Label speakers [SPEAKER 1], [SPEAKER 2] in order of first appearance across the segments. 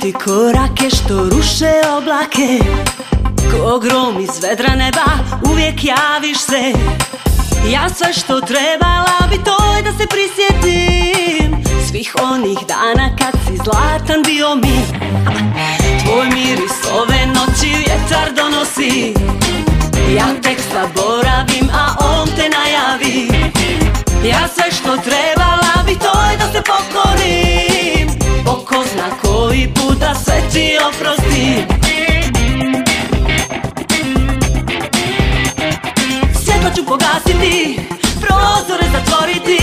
[SPEAKER 1] ti korake što ruše oblake. Ko grom iz vedra neba uvijek javiš se. Ja sve što trebala bi to je da se prisjetim. Svih onih dana kad si zlatan bio mi. Tvoj miris ove noći vjetar donosi. Ja tek zaboravim, a on te najavi. Ja sve što trebala puta sve ti oprosti. Svjetlo ću pogasiti, prozore zatvoriti.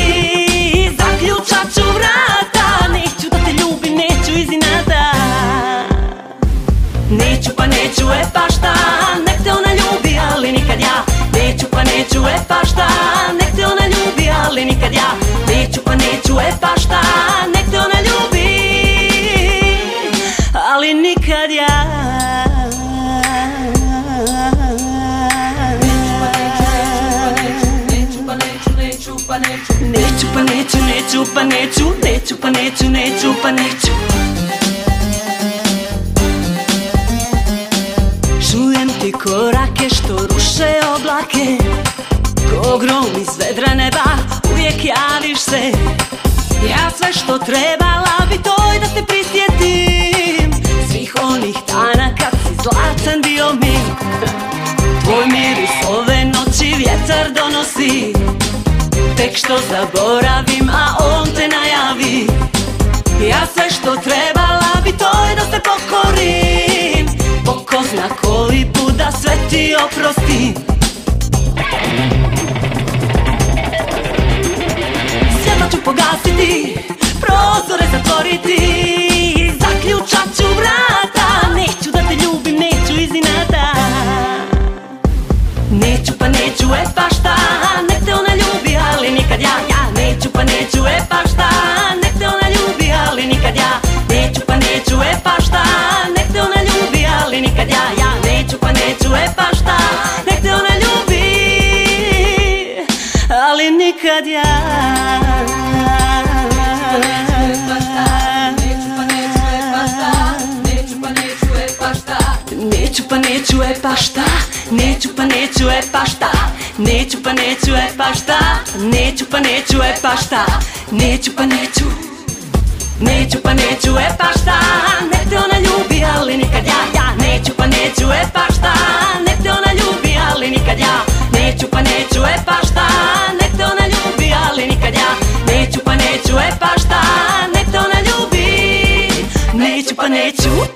[SPEAKER 1] Zaključat ću vrata, neću da te ljubim, neću iz inata Neću pa neću, e pa šta, neću neću pa neću, neću pa
[SPEAKER 2] neću, neću pa neću,
[SPEAKER 1] neću pa neću. Čujem ti korake što ruše oblake Ko grom iz vedra neba uvijek javiš se. Ja sve što trebala bi to je da se prisjetim Svih onih dana kad si zlatan bio mi. Tvoj miris ove noći vjetar donosi Tek što zaboravim, a on te najavi. Ja sve što trebala bi to je da se pokorim. Boko zna koji put da sve ti oprosti. Svjetlo ću pogasiti, prozore zatvoriti. Zaključat ću vrata, neću da te ljubim, neću iz Neću pa neću, e pa šta, ja Neću pa e e neću, e pa šta
[SPEAKER 2] Neću pa neću, e pa šta Neću
[SPEAKER 1] pa
[SPEAKER 2] neću, e pa šta
[SPEAKER 1] Neću pa neću, e pa šta Neću pa neću Neću pa neću, e pa šta Neću pa